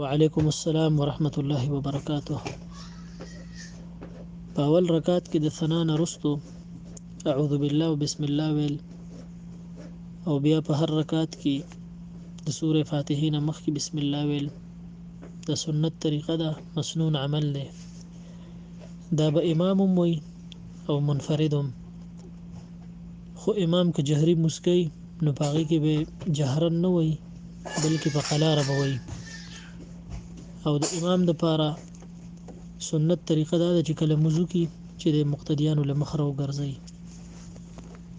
وعلیکم السلام ورحمت الله وبرکاته په اول رکعت کې د ثنا نه رستو اعوذ بالله وبسم الله ویل او بیا په هر رکعت کې د سورې فاتحې نه مخکې بسم الله ویل د سنت طریقه ده مسنون عمل دی دا به امام وي او منفردم خو امام که جهري مونځ کوي نو په هغه کې به جهرا نه وایي بلکې په قلاره به وایي او د امام د پاره سنت طریقه دا ده چې کله مزو کې چې د مقتدیانو لمخ راو ګرځي